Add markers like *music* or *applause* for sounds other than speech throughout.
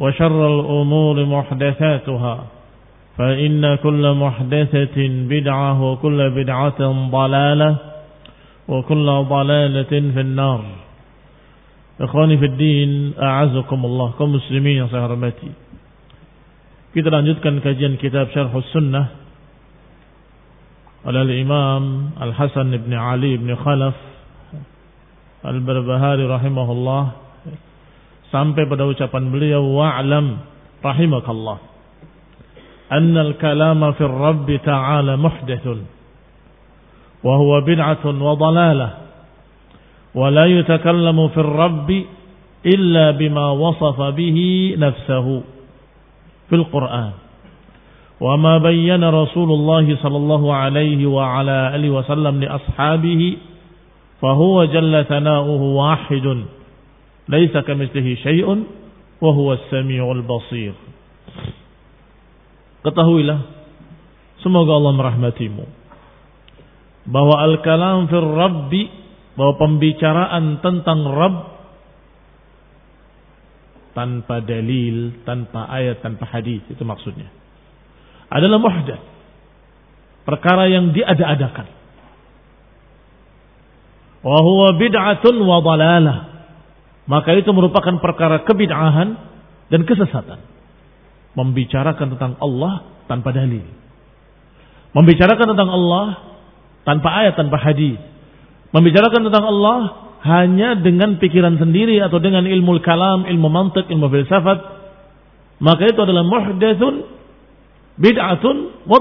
وشر الأمور محدثاتها فإن كل محدثة بدعة وكل بدعة ضلالة وكل ضلالة في النار. إخواني في الدين أعزكم الله كم مسلمين سهرمتي كتر أن يتكن كجين كتاب شرح السنة على الإمام الحسن بن علي بن خلف البربهاري رحمه الله sampai pada ucapan beliau wa'lam rahimakallah anna al-kalama fi rabb ta'ala muhdathun wa huwa bid'atun wa dalalah wa la yutakallamu fi rabb illa bima wasafa bihi nafsuhu fil Qur'an وما بين رسول الله صلى الله عليه وعلى آله وسلم لأصحابه فهو جل ثناؤه واحد Laisa kamitslihi syai'un wa huwas samiul basir. Ketahuilah semoga Allah merahmatimu bahwa al-kalam fir rabbi bahwa pembicaraan tentang Rabb tanpa dalil, tanpa ayat, tanpa hadis itu maksudnya adalah muhdats. Perkara yang diada-adakan. Wa huwa bid'atun wa dalalah. Maka itu merupakan perkara kebid'ahan dan kesesatan. Membicarakan tentang Allah tanpa dalil. Membicarakan tentang Allah tanpa ayat, tanpa hadis. Membicarakan tentang Allah hanya dengan pikiran sendiri atau dengan ilmu kalam, ilmu mantik, ilmu filsafat. Maka itu adalah muhdathun bid'atun wa.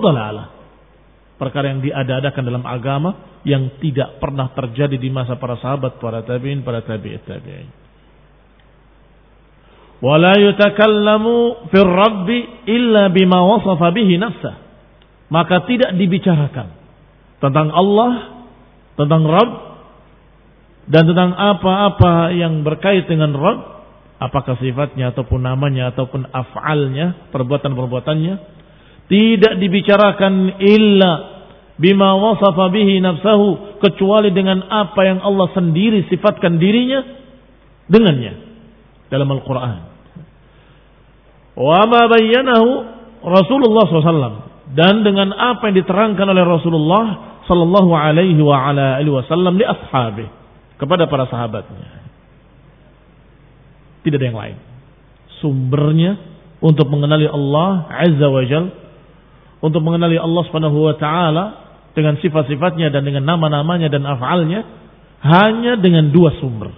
Perkara yang diada-adakan dalam agama yang tidak pernah terjadi di masa para sahabat, para tabi'in, para tabi'it tabi'in. Wa la yutakallamu fir rabbi illa bima wasafa bihi nafsah. Maka tidak dibicarakan tentang Allah, tentang Rabb dan tentang apa-apa yang berkait dengan Rabb, apakah sifatnya ataupun namanya ataupun af'alnya, perbuatan-perbuatannya, tidak dibicarakan illa bima wasafa bihi nafsahu kecuali dengan apa yang Allah sendiri sifatkan dirinya dengannya dalam Al-Qur'an. Wa ma bayyanahu Rasulullah SAW dan dengan apa yang diterangkan oleh Rasulullah sallallahu alaihi wa ala alihi wasallam li ashabi kepada para sahabatnya. Tidak ada yang lain. Sumbernya untuk mengenali Allah Azza wa Jalla untuk mengenali Allah Subhanahu wa taala dengan sifat-sifatnya dan dengan nama-namanya dan af'alnya hanya dengan dua sumber.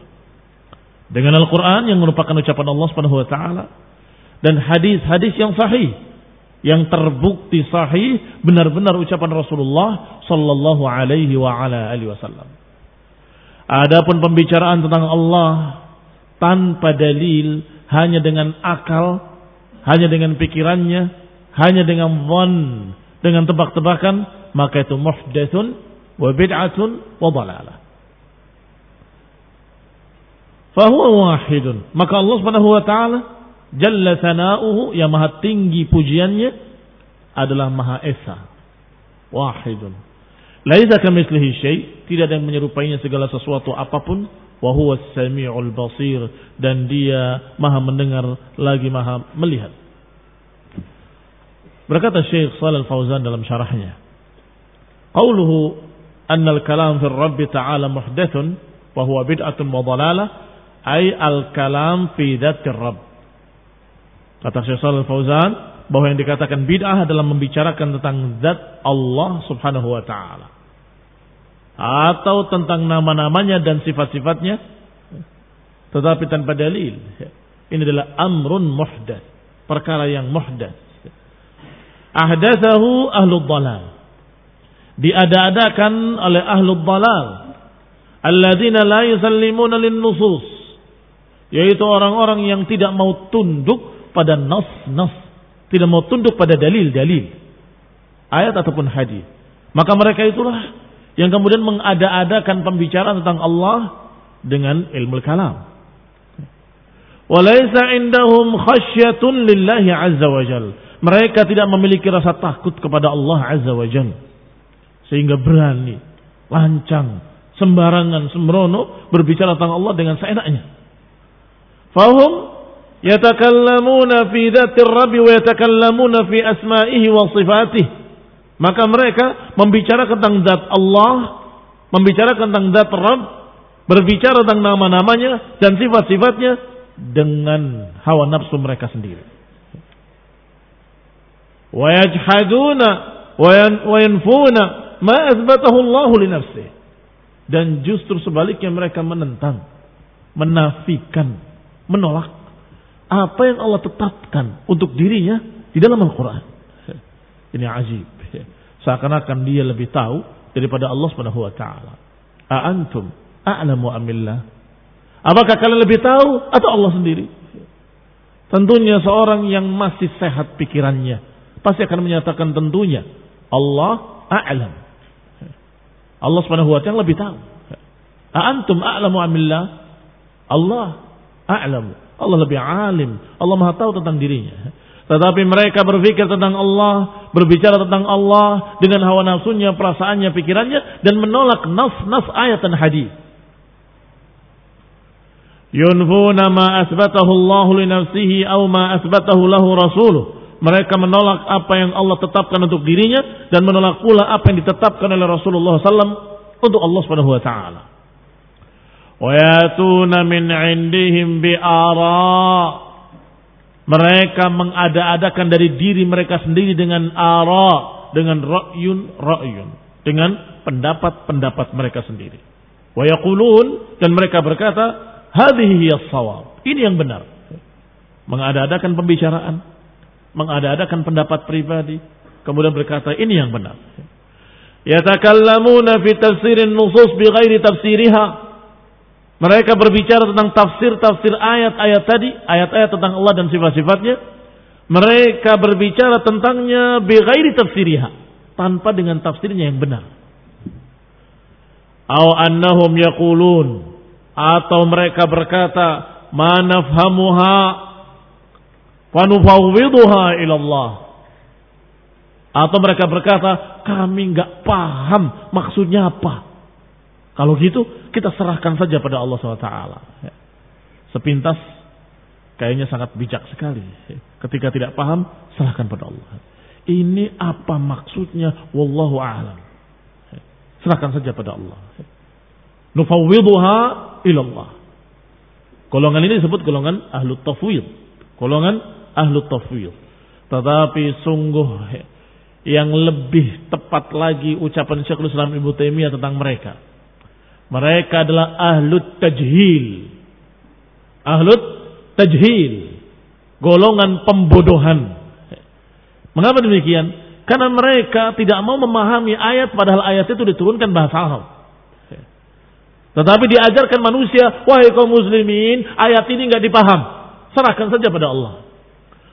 Dengan Al-Qur'an yang merupakan ucapan Allah Subhanahu wa taala dan hadis-hadis yang sahih yang terbukti sahih benar-benar ucapan Rasulullah sallallahu alaihi wa ala alihi wasallam. Adapun pembicaraan tentang Allah tanpa dalil hanya dengan akal, hanya dengan pikirannya, hanya dengan von, dengan tebak-tebakan, maka itu muhdatsun wa bid'atun wa dalalah. Fahuwa wahidun. Maka Allah Subhanahu wa taala Jalla sana'uhu yang maha tinggi pujiannya adalah maha esa. Wahidun. Laisa kamitslihi syai, tidak ada yang menyerupainya segala sesuatu apa pun. Wa huwa samiul basir dan dia maha mendengar lagi maha melihat. Berkata Syekh Shalal Fauzan dalam syarahnya, "Qauluhu anna al-kalam fi Rabb ta'ala muhdathun wa huwa bid'atun wa dhalalah, ay al-kalam fi dzatir Rabb." Kata Syekh Shalal Fauzan bahwa yang dikatakan bid'ah adalah membicarakan tentang zat Allah Subhanahu wa taala. Atau tentang nama-namanya dan sifat-sifatnya tetapi tanpa dalil. Ini adalah amrun muhdats, perkara yang muhdats. Ahdatsahu ahlul dalal. Diada-adakan oleh ahlul dalal. Alladzina la yusallimuna lin nusus. Yaitu orang-orang yang tidak mau tunduk pada nas-nas, tidak mau tunduk pada dalil-dalil, ayat ataupun hadis. Maka mereka itulah yang kemudian mengada-adakan pembicaraan tentang Allah dengan ilmu kalam. Walaysa indahum khasyatun lillahi azza wa jal. Mereka tidak memiliki rasa takut kepada Allah azza wa jal. Sehingga berani, lancang, sembarangan, sembrono berbicara tentang Allah dengan seenaknya. Fahum yatakallamuna fi dzatir rabbi wa yatakallamuna fi asma'ihi wa sifatih. Maka mereka membicarakan tentang zat Allah, membicarakan tentang zat Rabb, berbicara tentang nama-namanya dan sifat-sifatnya dengan hawa nafsu mereka sendiri. Wa yajhaduna wa yanfuna ma azbatahu Allah li nafsihi. Dan justru sebaliknya mereka menentang, menafikan, menolak apa yang Allah tetapkan untuk dirinya di dalam Al-Quran. *laughs* Ini ajib. *laughs* Seakan-akan dia lebih tahu daripada Allah Subhanahu wa taala. A'antum a'lamu amillah? Apakah kalian lebih tahu atau Allah sendiri? Tentunya seorang yang masih sehat pikirannya pasti akan menyatakan tentunya Allah a'lam. Allah Subhanahu wa taala lebih tahu. A'antum a'lamu amillah? Allah a'lamu. Allah lebih alim. Allah maha tahu tentang dirinya. Tetapi mereka berpikir tentang Allah, berbicara tentang Allah dengan hawa nafsunya, perasaannya, pikirannya, dan menolak nas-nas ayat dan hadis. Yunfuna ma asbatahu Allah li rasuluh. Mereka menolak apa yang Allah tetapkan untuk dirinya dan menolak pula apa yang ditetapkan oleh Rasulullah SAW untuk Allah Subhanahu wa taala. وَيَاتُونَ مِنْ عِنْدِهِمْ بِآرَى Mereka mengada-adakan dari diri mereka sendiri dengan ara, dengan ra'yun, ra'yun. Dengan pendapat-pendapat mereka sendiri. Wayakulun, dan mereka berkata, "Hadihiyah sawal Ini yang benar. Mengada-adakan pembicaraan. Mengada-adakan pendapat pribadi. Kemudian berkata, ini yang benar. Yatakallamuna fi tafsirin النُّصُصْ بِغَيْرِ تَفْسِيرِهَا mereka berbicara tentang tafsir-tafsir ayat-ayat tadi, ayat-ayat tentang Allah dan sifat-sifatnya. Mereka berbicara tentangnya bighairi tafsiriha, tanpa dengan tafsirnya yang benar. Au annahum yaqulun atau mereka berkata, "Ma nafhamuha wa nufawwidhuha ila Allah." Atau mereka berkata, kami nggak paham maksudnya apa. Kalau gitu kita serahkan saja pada Allah SWT. Ya. Sepintas kayaknya sangat bijak sekali. Ketika tidak paham, serahkan pada Allah. Ini apa maksudnya? Wallahu a'lam. Serahkan saja pada Allah. Nufawwidhuha ilallah. Golongan ini disebut golongan ahlu tafwid. Golongan ahlu tafwid. Tetapi sungguh yang lebih tepat lagi ucapan Syekhul Islam Ibnu Taimiyah tentang mereka mereka adalah ahlut tajhil. Ahlut tajhil. Golongan pembodohan. Mengapa demikian? Karena mereka tidak mau memahami ayat padahal ayat itu diturunkan bahasa Arab. Tetapi diajarkan manusia, wahai kaum muslimin, ayat ini nggak dipaham. Serahkan saja pada Allah.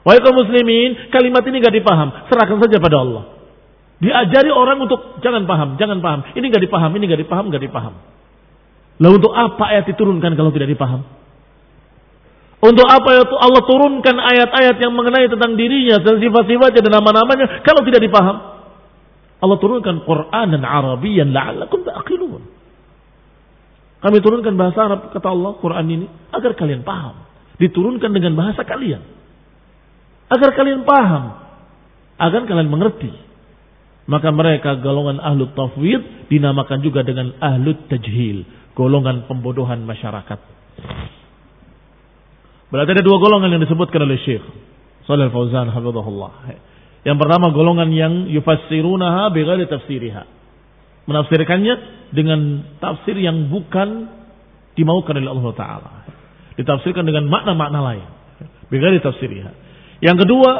Wahai kaum muslimin, kalimat ini nggak dipaham. Serahkan saja pada Allah. Diajari orang untuk jangan paham, jangan paham. Ini nggak dipaham, ini nggak dipaham, nggak dipaham. Lalu untuk apa ayat diturunkan kalau tidak dipaham? Untuk apa ya Allah turunkan ayat-ayat yang mengenai tentang dirinya dan sifat-sifatnya dan nama-namanya kalau tidak dipaham? Allah turunkan Quran dan Arabian la'allakum ta'qilun. Kami turunkan bahasa Arab kata Allah Quran ini agar kalian paham. Diturunkan dengan bahasa kalian. Agar kalian paham. Agar kalian mengerti. Maka mereka golongan ahlu tafwid dinamakan juga dengan ahlu tajhil. Golongan pembodohan masyarakat. Berarti ada dua golongan yang disebutkan oleh Syekh Shalal Fauzan hafizahullah. Yang pertama golongan yang yufassirunaha bighairi tafsiriha. Menafsirkannya dengan tafsir yang bukan dimaukan oleh Allah taala. Ditafsirkan dengan makna-makna lain. Bighairi tafsiriha. Yang kedua,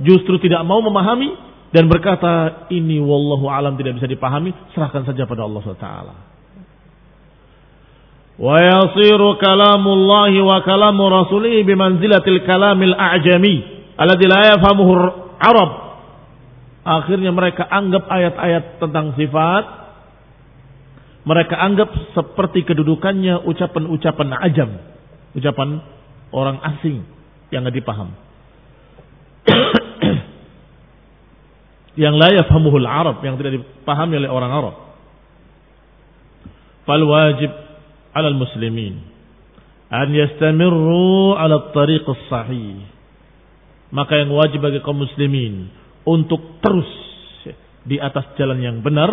justru tidak mau memahami dan berkata ini wallahu alam tidak bisa dipahami, serahkan saja pada Allah taala. ويصير كلام الله وكلام رسوله بمنزلة الكلام الأعجمي الذي لا يفهمه العرب akhirnya mereka anggap ayat-ayat tentang sifat mereka anggap seperti kedudukannya ucapan-ucapan ajam ucapan orang asing yang tidak dipaham *coughs* yang la yafhamuhul Arab yang tidak dipahami oleh orang Arab fal wajib Al Muslimin, an yastamirru ala tariq sahih maka yang wajib bagi kaum muslimin untuk terus di atas jalan yang benar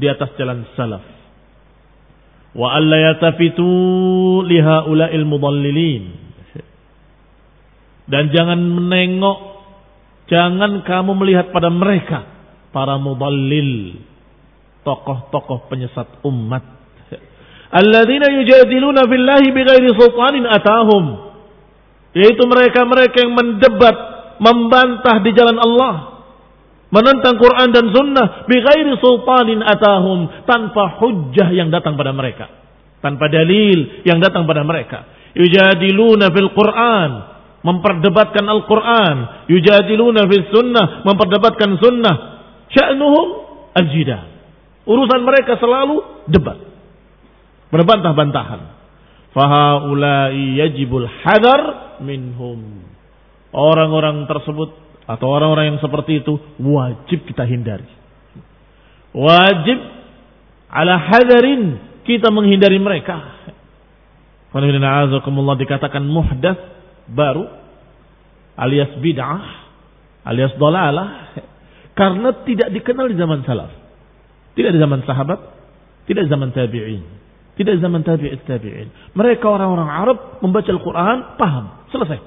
di atas jalan salaf. Wa alla yatafitu li haula'il mudallilin. Dan jangan menengok jangan kamu melihat pada mereka para mudallil tokoh-tokoh penyesat umat alladzina yujadiluna billahi bighairi sultanin atahum. Yaitu mereka-mereka yang mendebat membantah di jalan Allah. Menentang Quran dan Sunnah bighairi sultanin atahum. Tanpa hujjah yang datang pada mereka. Tanpa dalil yang datang pada mereka. Yujadiluna fil Quran memperdebatkan Al-Quran. Yujadiluna fil sunnah memperdebatkan sunnah. Sya'nuhum al-jidah urusan mereka selalu debat berbantah-bantahan. Fahaulai yajibul hadar minhum. Orang-orang tersebut atau orang-orang yang seperti itu wajib kita hindari. Wajib ala hadarin kita menghindari mereka. Alhamdulillah dikatakan muhdas baru alias bid'ah alias dolalah karena tidak dikenal di zaman salaf. Tidak di zaman sahabat, tidak di zaman tabi'in. Tidak zaman tabi'in tabi'in. Mereka orang-orang Arab membaca Al-Quran, paham, selesai.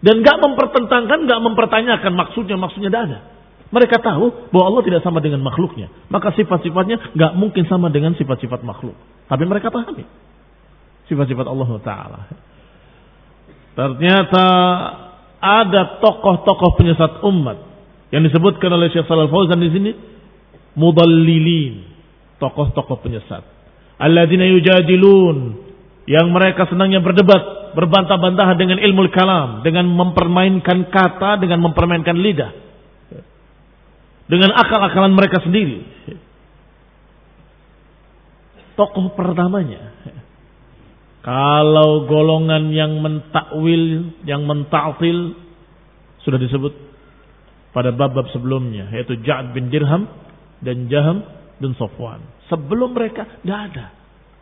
Dan gak mempertentangkan, gak mempertanyakan maksudnya, maksudnya tidak ada. Mereka tahu bahwa Allah tidak sama dengan makhluknya. Maka sifat-sifatnya gak mungkin sama dengan sifat-sifat makhluk. Tapi mereka pahami. Sifat-sifat Allah Ta'ala. Ternyata ada tokoh-tokoh penyesat umat. Yang disebutkan oleh Syekh Salal Fauzan di sini. Mudallilin. Tokoh-tokoh penyesat alladzina yujadilun yang mereka senangnya berdebat, berbantah-bantahan dengan ilmu kalam, dengan mempermainkan kata, dengan mempermainkan lidah. Dengan akal-akalan mereka sendiri. Tokoh pertamanya. Kalau golongan yang mentakwil, yang menta'til sudah disebut pada bab-bab sebelumnya yaitu Ja'ad bin Dirham dan Jaham dan Sofwan. Sebelum mereka tidak ada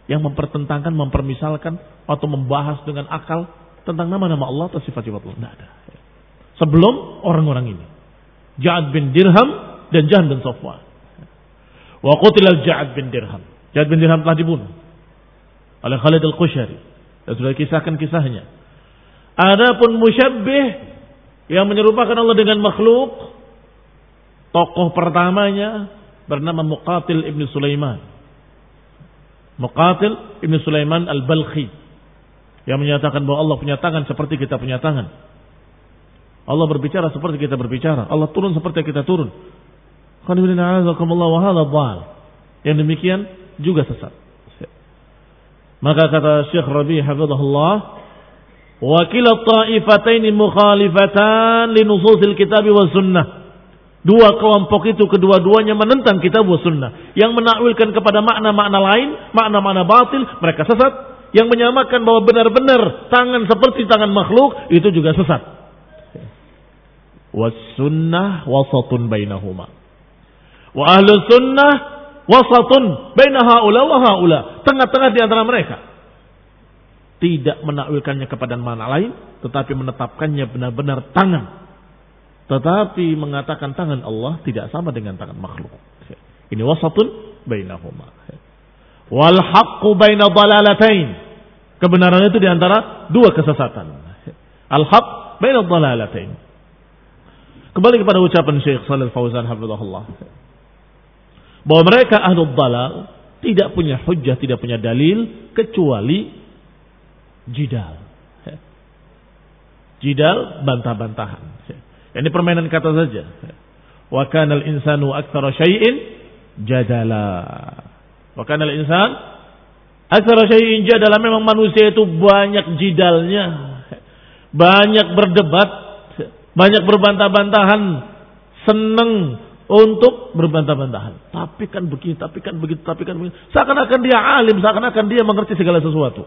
yang mempertentangkan, mempermisalkan atau membahas dengan akal tentang nama-nama Allah atau sifat-sifat Allah. Tidak ada. Sebelum orang-orang ini. Ja'ad bin Dirham dan Jahan bin Sofwan. Wa qutilal Ja'ad bin Dirham. Ja'ad bin Dirham telah dibunuh oleh Khalid al-Qushari. Dan sudah kisahkan kisahnya. Adapun musyabbih yang menyerupakan Allah dengan makhluk, tokoh pertamanya bernama Muqatil Ibn Sulaiman. Muqatil Ibn Sulaiman Al-Balkhi. Yang menyatakan bahwa Allah punya tangan seperti kita punya tangan. Allah berbicara seperti kita berbicara. Allah turun seperti kita turun. Yang demikian juga sesat. Maka kata Syekh Rabi hafizahullah, wa kila ta'ifatayn mukhalifatan li nususil kitab wa sunnah. Dua kelompok itu kedua-duanya menentang kitab wa sunnah. Yang menakwilkan kepada makna-makna lain, makna-makna batil, mereka sesat. Yang menyamakan bahwa benar-benar tangan seperti tangan makhluk, itu juga sesat was-sunnah wasatun bainahuma. Wa ahlu sunnah wasatun baina haula wa haula. Tengah-tengah di antara mereka. Tidak menakwilkannya kepada mana lain, tetapi menetapkannya benar-benar tangan. Tetapi mengatakan tangan Allah tidak sama dengan tangan makhluk. Ini wasatun bainahuma. Wal haqqu baina dalalatain. Kebenaran itu di antara dua kesesatan. Al haqq baina dalalatain. Kembali kepada ucapan Syekh Salih Fauzan hafizahullah. Bahwa mereka ahlul dalal tidak punya hujah, tidak punya dalil kecuali jidal. Jidal bantah-bantahan. Ini permainan kata saja. Wa kana al-insanu aktsara syai'in jadala. Wa kana al-insan aktsara syai'in jadala. Memang manusia itu banyak jidalnya. Banyak berdebat banyak berbantah-bantahan, seneng untuk berbantah-bantahan. Tapi kan begini, tapi kan begitu, tapi kan begitu. Seakan-akan dia alim, seakan-akan dia mengerti segala sesuatu.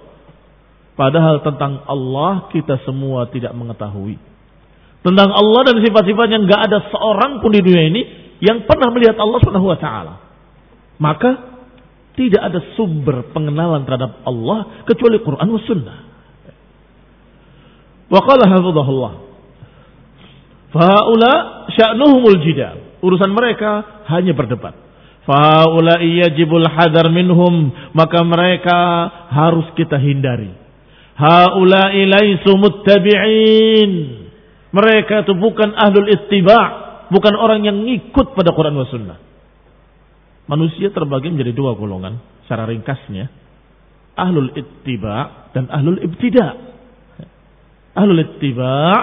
Padahal tentang Allah kita semua tidak mengetahui. Tentang Allah dan sifat-sifatnya nggak ada seorang pun di dunia ini yang pernah melihat Allah Subhanahu wa taala. Maka tidak ada sumber pengenalan terhadap Allah kecuali Quran dan Sunnah. Wa qala hafizahullah Faula sya'nuhumul jidal. Urusan mereka hanya berdebat. Faula iyajibul hadar minhum. Maka mereka harus kita hindari. Haula ilaisu muttabi'in. Mereka itu bukan ahlul ittiba' bukan orang yang ngikut pada Quran wa sunnah. Manusia terbagi menjadi dua golongan secara ringkasnya. Ahlul ittiba' dan ahlul ibtida'. Ahlul ittiba'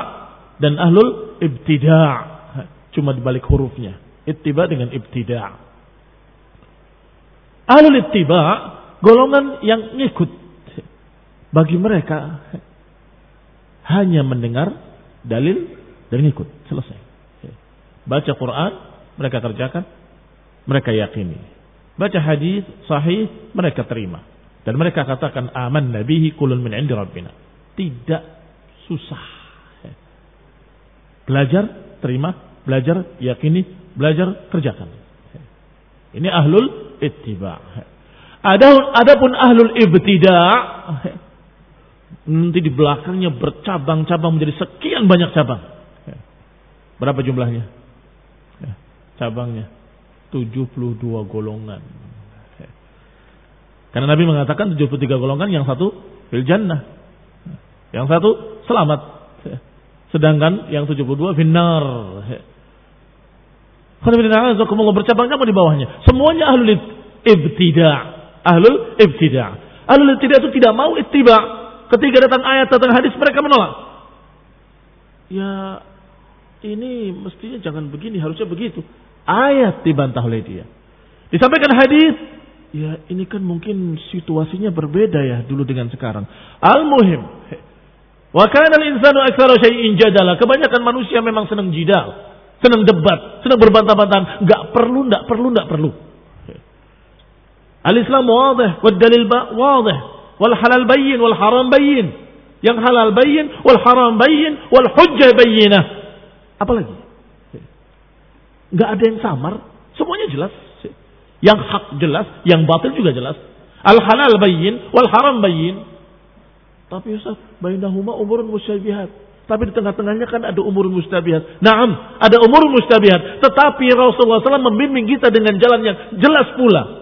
dan ahlul ibtida' cuma dibalik hurufnya ittiba dengan ibtida' ahlul ittiba' golongan yang ngikut bagi mereka hanya mendengar dalil dan ngikut selesai baca Quran mereka kerjakan mereka yakini baca hadis sahih mereka terima dan mereka katakan aman nabihi kulun min indi rabbina tidak susah Belajar, terima. Belajar, yakini. Belajar, kerjakan. Ini ahlul ittiba. Ada adapun ahlul ibtida nanti di belakangnya bercabang-cabang menjadi sekian banyak cabang. Berapa jumlahnya? Cabangnya 72 golongan. Karena Nabi mengatakan 73 golongan, yang satu fil jannah. Yang satu selamat. Sedangkan yang 72 finnar. Kalau bercabang-cabang di bawahnya. Semuanya ahlul ibtida. Ahlul ibtida. Ahlul ibtida itu tidak mau ittiba. Ketika datang ayat, datang hadis, mereka menolak. Ya, ini mestinya jangan begini, harusnya begitu. Ayat dibantah oleh dia. Disampaikan hadis, ya ini kan mungkin situasinya berbeda ya dulu dengan sekarang. Al-muhim, Wa syai'in jadala. Kebanyakan manusia memang senang jidal, senang debat, senang berbantah-bantahan, enggak perlu, enggak perlu, enggak perlu. Al-Islam wadih, wad dalil wadih, wal halal bayyin, wal haram bayyin. Yang halal bayyin, wal haram bayyin, wal hujjah bayyinah. Apalagi? Enggak ada yang samar, semuanya jelas. Yang hak jelas, yang batil juga jelas. Al halal bayyin, wal haram bayyin. Tapi Ustaz, bainahuma umurun musyabihat. Tapi di tengah-tengahnya kan ada umur mustabihat. Naam, ada umur mustabihat. Tetapi Rasulullah SAW membimbing kita dengan jalan yang jelas pula.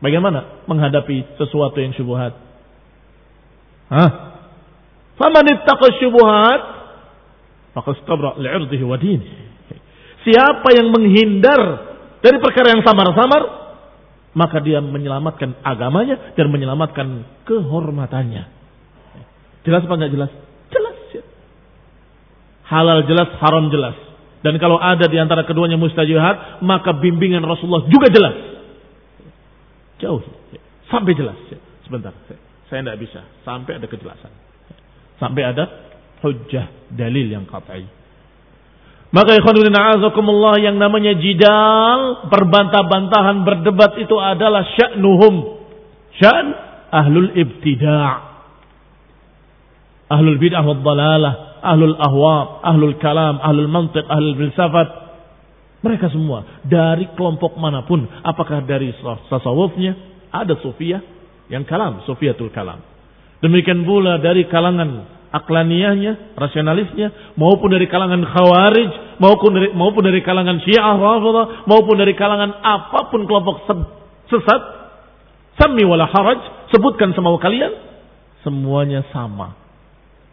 Bagaimana menghadapi sesuatu yang syubhat? Hah? Faman ittaqa syubhat maka istabra li'irdihi wa Siapa yang menghindar dari perkara yang samar-samar, maka dia menyelamatkan agamanya dan menyelamatkan kehormatannya. Jelas apa enggak jelas? Jelas. Ya. halal jelas, haram jelas. Dan kalau ada di antara keduanya mustajihat, maka bimbingan Rasulullah juga jelas. Jauh. Sampai jelas. Sebentar. Saya tidak bisa. Sampai ada kejelasan. Sampai ada hujjah dalil yang kat'i. Maka ikhwanuddin a'azakumullah yang namanya jidal, berbantah-bantahan, berdebat itu adalah sya'nuhum. Sya'n ahlul ibtida' ahlul bid'ah wad dalalah ahlul ahwa, ahlul kalam, ahlul mantiq, ahlul filsafat. Mereka semua dari kelompok mana pun, apakah dari tasawufnya, ada sufiyah yang kalam, sufiyatul kalam. Demikian pula dari kalangan aklaniyahnya, rasionalisnya, maupun dari kalangan khawarij, maupun dari, maupun dari kalangan syiah, rafidah, maupun dari kalangan apa pun kelompok sesat, sami wala haraj, sebutkan sama kalian, semuanya sama.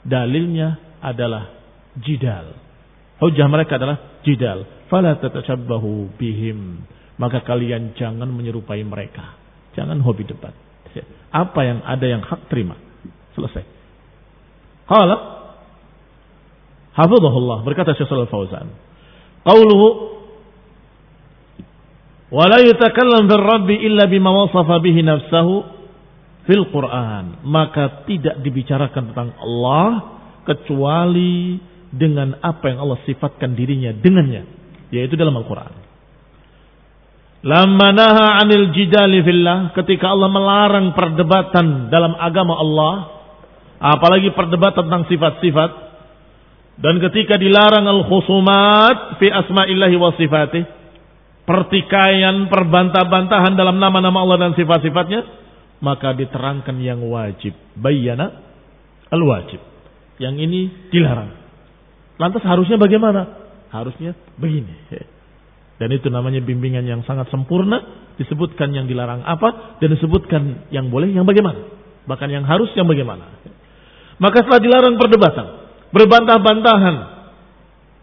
Dalilnya adalah jidal. Hujah mereka adalah jidal. Fala tatashabbahu bihim. Maka kalian jangan menyerupai mereka. Jangan hobi debat. Apa yang ada yang hak terima. Selesai. Qala Hafizahullah berkata Syekh Shalal Fauzan. Qauluhu wa la yatakallam bil rabbi illa bima wasafa bihi nafsahu fil Quran. Maka tidak dibicarakan tentang Allah kecuali dengan apa yang Allah sifatkan dirinya dengannya yaitu dalam Al-Qur'an. Lamma naha 'anil jidali fillah ketika Allah melarang perdebatan dalam agama Allah apalagi perdebatan tentang sifat-sifat dan ketika dilarang al-khusumat fi asma'illahi wa sifatih pertikaian perbantah-bantahan dalam nama-nama Allah dan sifat-sifatnya maka diterangkan yang wajib bayana al-wajib yang ini dilarang. Lantas harusnya bagaimana? Harusnya begini. Dan itu namanya bimbingan yang sangat sempurna. Disebutkan yang dilarang apa. Dan disebutkan yang boleh yang bagaimana. Bahkan yang harus yang bagaimana. Maka setelah dilarang perdebatan. Berbantah-bantahan.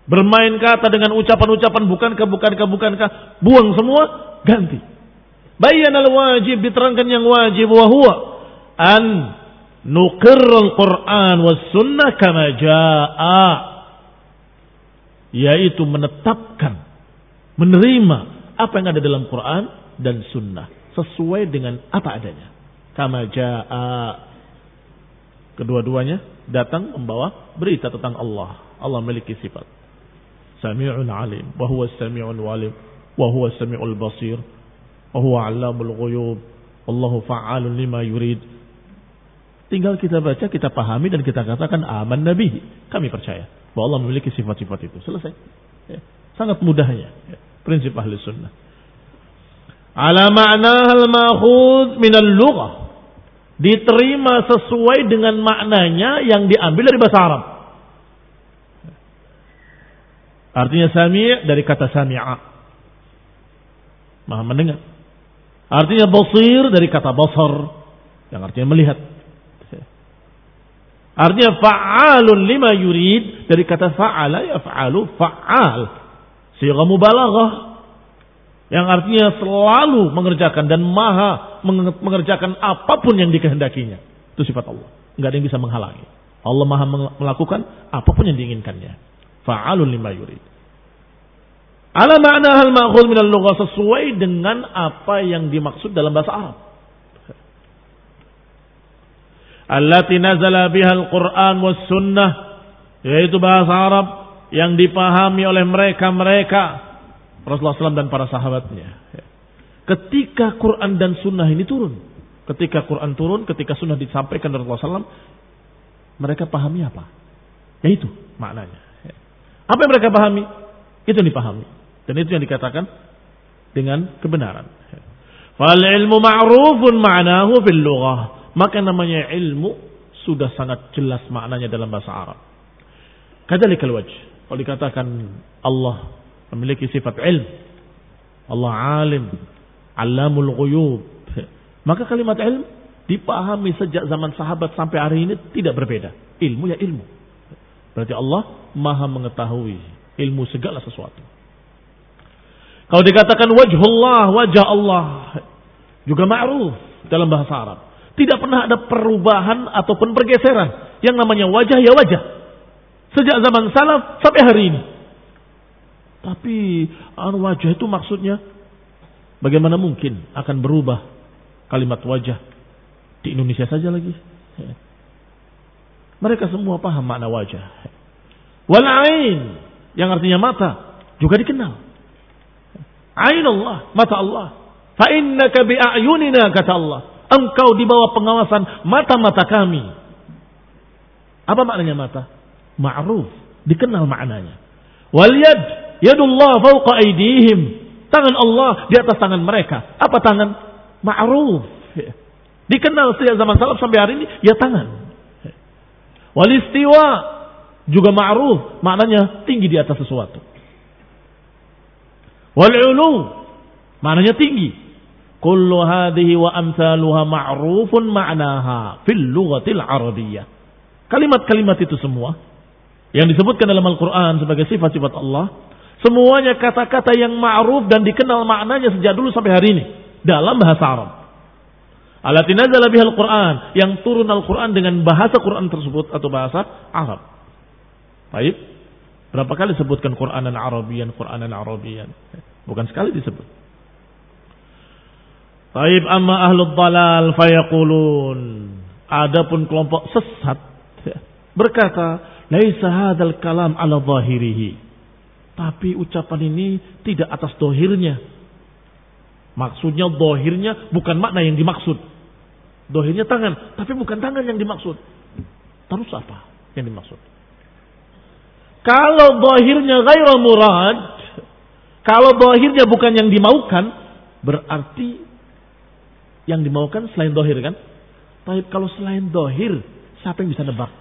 Bermain kata dengan ucapan-ucapan bukankah, bukankah, bukankah. Buang semua. Ganti. Bayan al-wajib. Diterangkan yang wajib. Wahuwa. An al Quran was sunnah kama jaa yaitu menetapkan menerima apa yang ada dalam Quran dan sunnah sesuai dengan apa adanya. Kama jaa. Kedua-duanya datang membawa berita tentang Allah. Allah memiliki sifat. Sami'un alim. Wa huwa sami'un walim. Wa sami'ul basir. Wa huwa 'allamul ghuyub. Allahu fa'alun lima yurid. Tinggal kita baca, kita pahami dan kita katakan aman nabi. Kami percaya bahwa Allah memiliki sifat-sifat itu. Selesai. Ya. Sangat mudahnya. Ya. Prinsip ahli sunnah. Ala ma'na al-ma'khud minal lughah. Diterima sesuai dengan maknanya yang diambil dari bahasa Arab. Artinya sami' dari kata sami'a. Maha mendengar. Artinya basir dari kata basar. Yang artinya melihat. Artinya fa'alun lima yurid dari kata fa'ala ya fa'alu fa'al. Sehingga mubalaghah yang artinya selalu mengerjakan dan maha mengerjakan apa pun yang dikehendakinya. Itu sifat Allah. Enggak ada yang bisa menghalangi. Allah maha melakukan apa pun yang diinginkannya. Fa'alun lima yurid. Ala ma'na hal ma'khul minal lughah sesuai dengan apa yang dimaksud dalam bahasa Arab allati nazala biha al-Qur'an was sunnah yaitu bahasa Arab yang dipahami oleh mereka-mereka Rasulullah SAW dan para sahabatnya. Ketika Quran dan Sunnah ini turun, ketika Quran turun, ketika Sunnah disampaikan oleh Rasulullah SAW, mereka pahami apa? Ya itu maknanya. Apa yang mereka pahami? Itu yang dipahami. Dan itu yang dikatakan dengan kebenaran. Fal ilmu ma'rufun ma'nahu fil lughah maka namanya ilmu sudah sangat jelas maknanya dalam bahasa Arab. Kadzalikal wajh. Kalau dikatakan Allah memiliki sifat ilm, Allah alim, alamul ghuyub. Maka kalimat ilm dipahami sejak zaman sahabat sampai hari ini tidak berbeda. Ilmu ya ilmu. Berarti Allah maha mengetahui ilmu segala sesuatu. Kalau dikatakan wajhullah, wajah Allah juga ma'ruf dalam bahasa Arab. Tidak pernah ada perubahan ataupun pergeseran. Yang namanya wajah ya wajah. Sejak zaman salaf sampai hari ini. Tapi anu wajah itu maksudnya bagaimana mungkin akan berubah kalimat wajah di Indonesia saja lagi. Mereka semua paham makna wajah. Wal ain yang artinya mata juga dikenal. Ain Allah, mata Allah. Fa innaka bi a'yunina kata Allah. Engkau di bawah pengawasan mata-mata kami. Apa maknanya mata? Ma'ruf, dikenal maknanya. Wal yad, yadullah fawqa aydihim. Tangan Allah di atas tangan mereka. Apa tangan? Ma'ruf. Dikenal sejak zaman salaf sampai hari ini, ya tangan. Walistiwa juga ma'ruf, maknanya tinggi di atas sesuatu. Wal'ulu maknanya tinggi. Kullu hadhihi wa amsaluha ma'rufun ma'naha fil lughatil arabiyyah. Kalimat-kalimat itu semua yang disebutkan dalam Al-Quran sebagai sifat-sifat Allah, semuanya kata-kata yang ma'ruf dan dikenal maknanya sejak dulu sampai hari ini dalam bahasa Arab. Alati nazala bihal Quran yang turun Al-Quran dengan bahasa Quran tersebut atau bahasa Arab. Baik. Berapa kali sebutkan Quranan Arabian, Quranan Arabian? Bukan sekali disebut. Baik amma ahlul dalal fayaqulun. Adapun kelompok sesat berkata, "Laisa hadzal kalam ala zahirihi." Tapi ucapan ini tidak atas dohirnya. Maksudnya dohirnya bukan makna yang dimaksud. Dohirnya tangan, tapi bukan tangan yang dimaksud. Terus apa yang dimaksud? Kalau dohirnya gairah murad, kalau dohirnya bukan yang dimaukan, berarti yang dimaukan selain dohir kan? Tapi kalau selain dohir, siapa yang bisa nebak?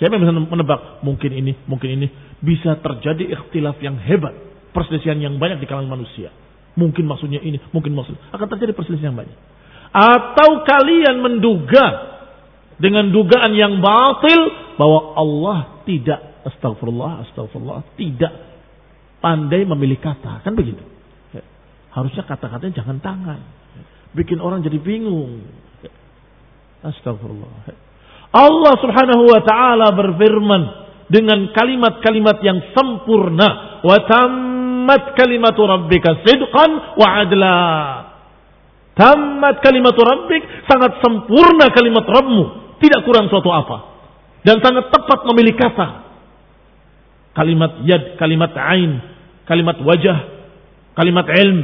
Siapa yang bisa menebak? Mungkin ini, mungkin ini. Bisa terjadi ikhtilaf yang hebat. Perselisihan yang banyak di kalangan manusia. Mungkin maksudnya ini, mungkin maksudnya. Akan terjadi perselisihan yang banyak. Atau kalian menduga dengan dugaan yang batil bahwa Allah tidak astagfirullah, astagfirullah, tidak pandai memilih kata. Kan begitu. Harusnya kata-katanya jangan tangan. Bikin orang jadi bingung. Astagfirullah. Allah subhanahu wa ta'ala berfirman dengan kalimat-kalimat yang sempurna. Wa tammat kalimatu rabbika sidqan wa adla. Tamat kalimat rabbik, sangat sempurna kalimat Rabbmu. Tidak kurang suatu apa. Dan sangat tepat memilih kata. Kalimat yad, kalimat ain, kalimat wajah, kalimat ilm.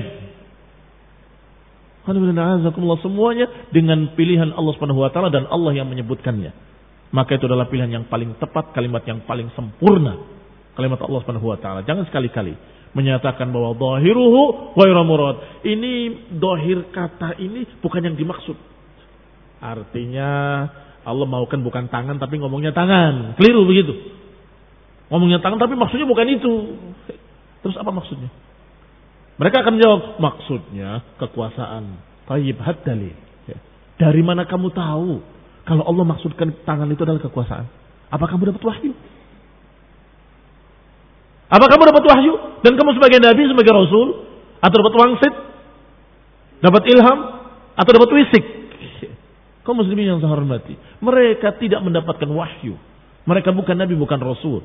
Semuanya dengan pilihan Allah Subhanahu wa taala dan Allah yang menyebutkannya. Maka itu adalah pilihan yang paling tepat, kalimat yang paling sempurna. Kalimat Allah Subhanahu wa taala. Jangan sekali-kali menyatakan bahwa dohiruhu ghairu murad. Ini dohir kata ini bukan yang dimaksud. Artinya Allah maukan bukan tangan tapi ngomongnya tangan. Keliru begitu. Ngomongnya tangan tapi maksudnya bukan itu. Terus apa maksudnya? Mereka akan menjawab, maksudnya kekuasaan. Tayyib had dalil. Ya. Dari mana kamu tahu kalau Allah maksudkan tangan itu adalah kekuasaan? Apa kamu dapat wahyu? Apa kamu dapat wahyu dan kamu sebagai nabi, sebagai rasul atau dapat wangsit, dapat ilham atau dapat wisik? Kau muslimin yang saya hormati, mereka tidak mendapatkan wahyu. Mereka bukan nabi, bukan rasul.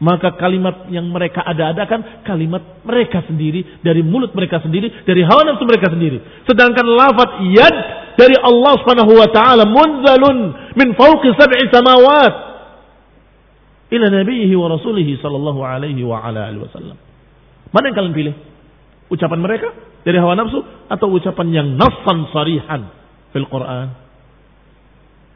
Maka kalimat yang mereka ada-adakan kalimat mereka sendiri dari mulut mereka sendiri dari hawa nafsu mereka sendiri. Sedangkan lafaz yad dari Allah Subhanahu wa taala munzalun min fawqi sab'i samawat ila nabihi wa rasulihi sallallahu alaihi wa ala alihi wasallam. Mana yang kalian pilih? Ucapan mereka dari hawa nafsu atau ucapan yang nassan sarihan fil Quran?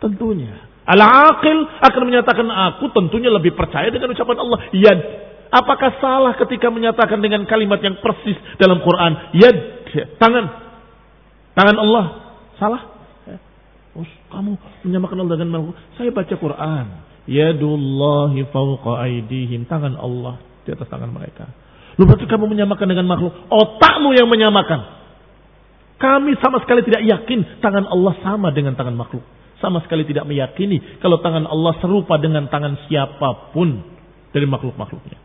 Tentunya. Al-aqil akan menyatakan aku tentunya lebih percaya dengan ucapan Allah. Yad. Apakah salah ketika menyatakan dengan kalimat yang persis dalam Quran? Yad. Tangan. Tangan Allah. Salah? Oh, kamu menyamakan Allah dengan makhluk. Saya baca Quran. Yadullahi fauqa aidihim. Tangan Allah di atas tangan mereka. Lu berarti kamu menyamakan dengan makhluk. Otakmu yang menyamakan. Kami sama sekali tidak yakin tangan Allah sama dengan tangan makhluk. Sama sekali tidak meyakini kalau tangan Allah serupa dengan tangan siapa pun dari makhluk-makhluknya.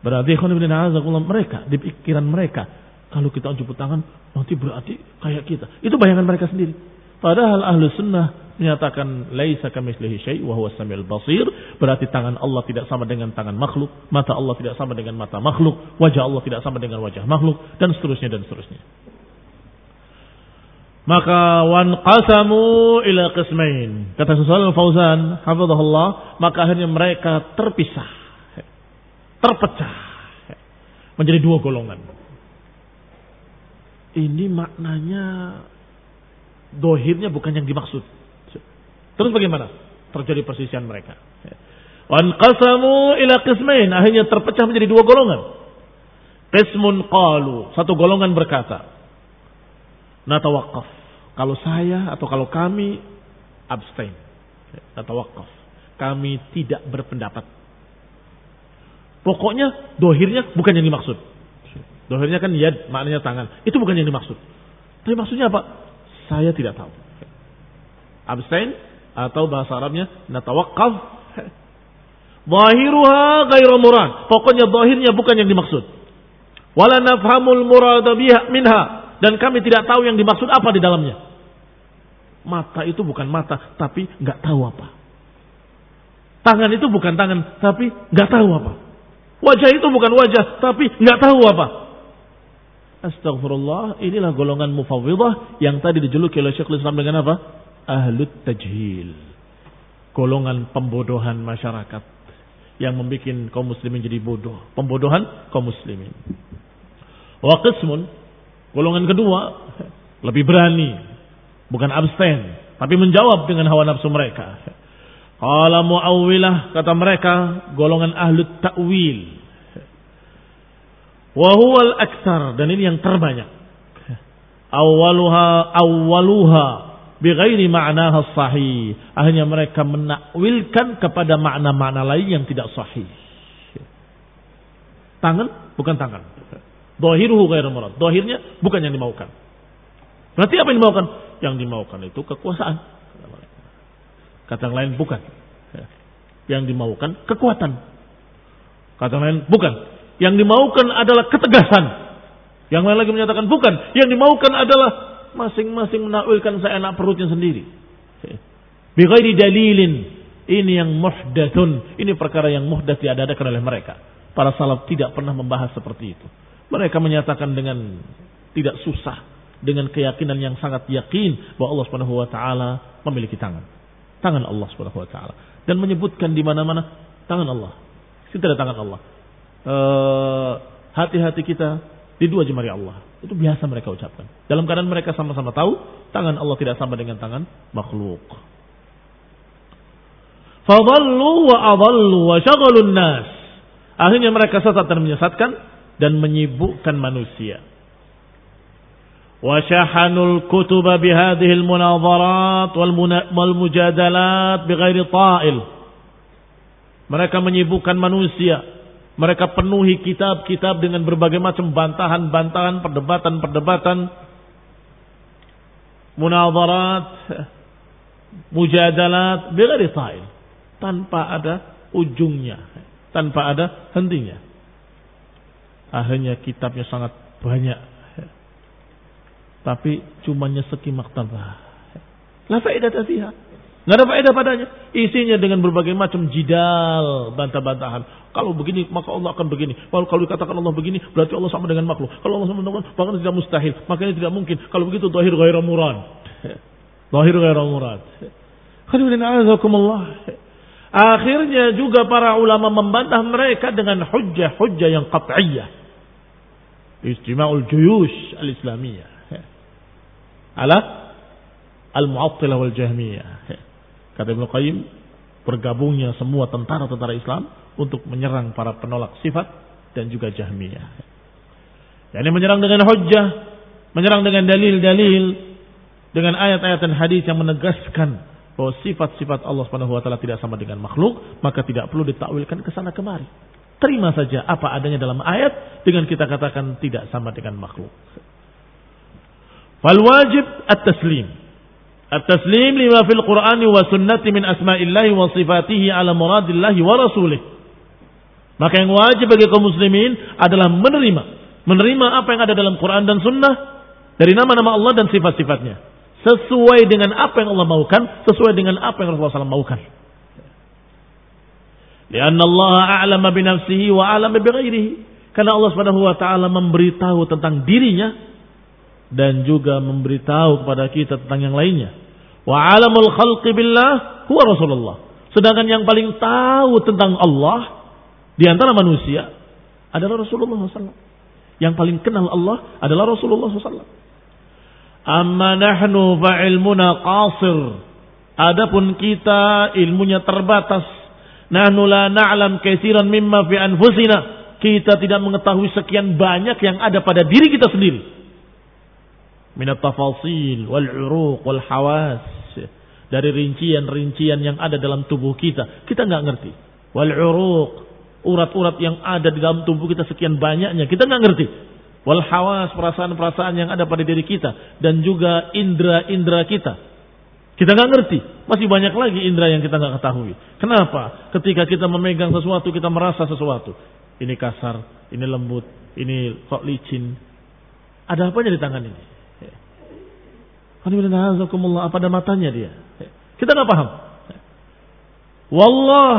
Berarti mereka, di pikiran mereka, kalau kita jemput tangan, nanti berarti kayak kita. Itu bayangan mereka sendiri. Padahal ahlu sunnah menyatakan laisa kamitslihi syai' wa huwa samiul basir, berarti tangan Allah tidak sama dengan tangan makhluk, mata Allah tidak sama dengan mata makhluk, wajah Allah tidak sama dengan wajah makhluk dan seterusnya dan seterusnya. Maka wan qasamu ila qismain. Kata Syaikh Fauzan, hafizahullah, maka akhirnya mereka terpisah. Terpecah menjadi dua golongan. Ini maknanya dohirnya bukan yang dimaksud. Terus bagaimana? Terjadi persisian mereka. Wan qasamu ila qismain. Akhirnya terpecah menjadi dua golongan. Qismun qalu. Satu golongan berkata. Natawakaf kalau saya atau kalau kami abstain atau wakaf. Kami tidak berpendapat. Pokoknya dohirnya bukan yang dimaksud. Dohirnya kan yad, maknanya tangan. Itu bukan yang dimaksud. Tapi maksudnya apa? Saya tidak tahu. Abstain atau bahasa Arabnya natawakaf. Zahiruha gairu murad. Pokoknya dohirnya bukan yang dimaksud. Wala nafhamul murada minha. Dan kami tidak tahu yang dimaksud apa di dalamnya. Mata itu bukan mata, tapi nggak tahu apa. Tangan itu bukan tangan, tapi nggak tahu apa. Wajah itu bukan wajah, tapi nggak tahu apa. Astagfirullah, inilah golongan mufawwidah yang tadi dijuluki oleh Syekhul Islam dengan apa? Ahlut tajhil. Golongan pembodohan masyarakat yang membuat kaum muslimin jadi bodoh. Pembodohan kaum muslimin. Wa qismun, golongan kedua, lebih berani, Bukan abstain. Tapi menjawab dengan hawa nafsu mereka. Qala mu'awwilah kata mereka golongan ahlu ta'wil. Wa aktsar dan ini yang terbanyak. Awaluha awaluha bighairi ma'naha sahih. Akhirnya mereka menakwilkan kepada makna-makna lain yang tidak sahih. Tangan bukan tangan. Dohiruhu ghairu murad. Dohirnya bukan yang dimaukan. Berarti apa yang dimaukan? Yang dimaukan itu kekuasaan. Kata yang lain bukan. Yang dimaukan kekuatan. Kata yang lain bukan. Yang dimaukan adalah ketegasan. Yang lain lagi menyatakan bukan. Yang dimaukan adalah masing-masing menakwilkan saya anak perutnya sendiri. Bighairi dalilin. Ini yang muhdatsun. Ini perkara yang muhdath diadakan oleh mereka. Para salaf tidak pernah membahas seperti itu. Mereka menyatakan dengan tidak susah dengan keyakinan yang sangat yakin bahwa Allah Subhanahu wa taala memiliki tangan. Tangan Allah Subhanahu wa taala dan menyebutkan di mana-mana tangan Allah. Itu ada tangan Allah. Eh, hati-hati kita di dua jemari Allah. Itu biasa mereka ucapkan. Dalam keadaan mereka sama-sama tahu tangan Allah tidak sama dengan tangan makhluk. Fadallu wa adallu wa nas. Akhirnya mereka sesat dan menyesatkan dan menyibukkan manusia. Wasyahanul kutuba bihadihil munadharat wal mujadalat bighairi ta'il. Mereka menyibukkan manusia. Mereka penuhi kitab-kitab dengan berbagai macam bantahan-bantahan, perdebatan-perdebatan. Munadharat, mujadalat bila ta'il. Tanpa ada ujungnya, tanpa ada hentinya akhirnya kitabnya sangat banyak tapi cuma nyeseki maktabah. La faedah fiha. Nggak ada faedah padanya. Isinya dengan berbagai macam jidal, bantah-bantahan. Kalau begini, maka Allah akan begini. Kalau kalau dikatakan Allah begini, berarti Allah sama dengan makhluk. Kalau Allah sama dengan makhluk, bahkan tidak mustahil. Makanya tidak mungkin. Kalau begitu, zahir ghaira murad. *laughs* Zahir ghaira murad. Akhirnya juga para ulama membantah mereka dengan hujjah-hujjah yang qat'iyah. Istima'ul juyush al-islamiyah ala al-mu'attilah wal jahmiyah. Kata Ibnu Qayyim, bergabungnya semua tentara-tentara Islam untuk menyerang para penolak sifat dan juga jahmiyah. Yani menyerang dengan hujjah, menyerang dengan dalil-dalil, dengan ayat-ayat dan hadis yang menegaskan bahwa sifat-sifat Allah Subhanahu wa taala tidak sama dengan makhluk, maka tidak perlu ditakwilkan ke sana kemari. Terima saja apa adanya dalam ayat dengan kita katakan tidak sama dengan makhluk. Fal wajib at-taslim. At-taslim lima fil Qur'ani wa sunnati min asma'illahi wa sifatihi ala muradillahi wa rasulih. Maka yang wajib bagi kaum muslimin adalah menerima. Menerima apa yang ada dalam Quran dan sunnah dari nama-nama Allah dan sifat-sifatnya. sesuai dengan apa yang Allah maukan, sesuai dengan apa yang Rasulullah SAW maukan. Karena Allah a'lama bi nafsihi wa a'lama bi ghairihi. Karena Allah Subhanahu wa taala memberitahu tentang dirinya dan juga memberitahu kepada kita tentang yang lainnya. Wa alamul khalqi billah huwa Rasulullah. Sedangkan yang paling tahu tentang Allah di antara manusia adalah Rasulullah SAW. Yang paling kenal Allah adalah Rasulullah SAW. Amma nahnu fa'ilmuna qasir. Adapun kita ilmunya terbatas. Nahnu la na'lam kaisiran mimma fi anfusina. Kita tidak mengetahui sekian banyak yang ada pada diri kita sendiri. Minat tafasil wal uruq wal hawas. Dari rincian-rincian yang ada dalam tubuh kita. Kita nggak ngerti. Wal uruq. Urat-urat yang ada di dalam tubuh kita sekian banyaknya. Kita nggak ngerti wal hawas perasaan-perasaan yang ada pada diri kita dan juga indera-indera kita. Kita nggak ngerti, masih banyak lagi indera yang kita nggak ketahui. Kenapa? Ketika kita memegang sesuatu, kita merasa sesuatu. Ini kasar, ini lembut, ini kok licin. Ada apanya di tangan ini? Apa ada matanya dia? Kita nggak paham. Wallah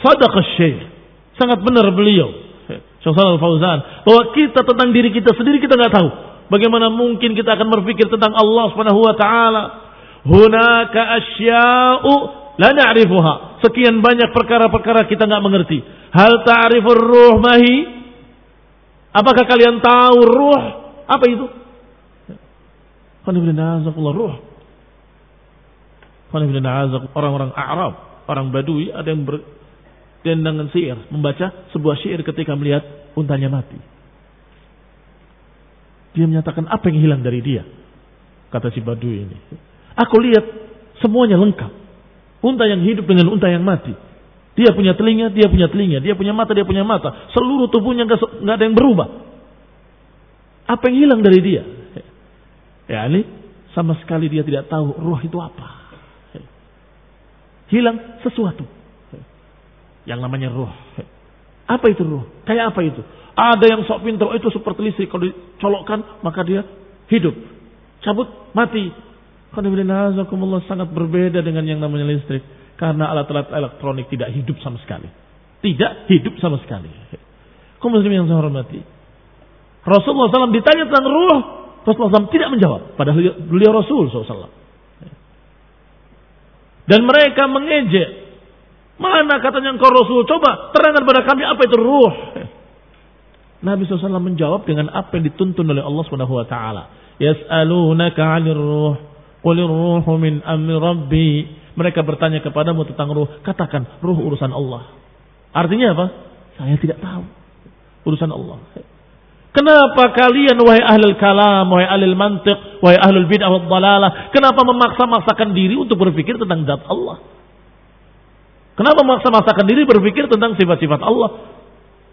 sadaqah syekh. Sangat benar beliau Syekh Al-Fauzan bahwa kita tentang diri kita sendiri kita nggak tahu. Bagaimana mungkin kita akan berpikir tentang Allah Subhanahu wa taala? Hunaka asya'u la na'rifuha. Sekian banyak perkara-perkara kita nggak mengerti. Hal ta'rifur ruh mahi? Apakah kalian tahu ruh? Apa itu? ruh. Orang-orang Arab, orang Badui ada yang ber, dan dengan syair membaca sebuah syair ketika melihat untanya mati. Dia menyatakan apa yang hilang dari dia? Kata si Badu ini. Aku lihat semuanya lengkap. Unta yang hidup dengan unta yang mati. Dia punya telinga, dia punya telinga. Dia punya mata, dia punya mata. Seluruh tubuhnya nggak ada yang berubah. Apa yang hilang dari dia? Ya ini sama sekali dia tidak tahu roh itu apa. Hilang sesuatu yang namanya ruh. Apa itu ruh? Kayak apa itu? Ada yang sok pintar, oh, itu seperti listrik. Kalau dicolokkan, maka dia hidup. Cabut, mati. Karena sangat berbeda dengan yang namanya listrik. Karena alat-alat elektronik tidak hidup sama sekali. Tidak hidup sama sekali. Kau muslim yang saya hormati. Rasulullah SAW ditanya tentang ruh. Rasulullah SAW tidak menjawab. Padahal beliau Rasul SAW. Dan mereka mengejek Mana katanya engkau Rasul? Coba terangkan pada kami apa itu ruh. Nabi SAW menjawab dengan apa yang dituntun oleh Allah taala. Yas'alunaka 'anil ruh. Qulir ruhu min amri rabbi. Mereka bertanya kepadamu tentang ruh. Katakan, ruh urusan Allah. Artinya apa? Saya tidak tahu. Urusan Allah. Kenapa kalian wahai ahlul kalam, wahai ahlul mantiq, wahai ahlul bid'ah wal dalalah, kenapa memaksa-maksakan diri untuk berpikir tentang zat Allah? Kenapa memaksa-maksakan diri berpikir tentang sifat-sifat Allah?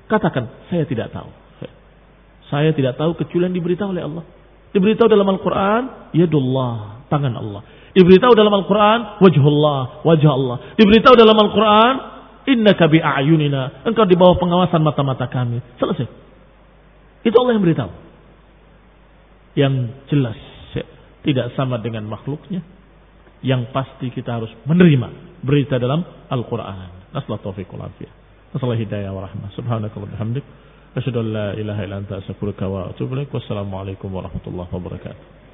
Katakan, saya tidak tahu. Saya tidak tahu kecuali yang diberitahu oleh Allah. Diberitahu dalam Al-Quran, yadullah, tangan Allah. Diberitahu dalam Al-Quran, wajhullah, wajah Allah. Diberitahu dalam Al-Quran, inna kabi a'yunina. Engkau di bawah pengawasan mata-mata kami. Selesai. Itu Allah yang beritahu. Yang jelas, tidak sama dengan makhluknya. Yang pasti kita harus menerima berita dalam Al-Quran. Nasolah taufiq wal afiyah. Nasolah hidayah wa rahmah. Subhanakallah bihamdik. Asyadu la ilaha illa anta asakurka wa atubu Wassalamualaikum warahmatullahi wabarakatuh.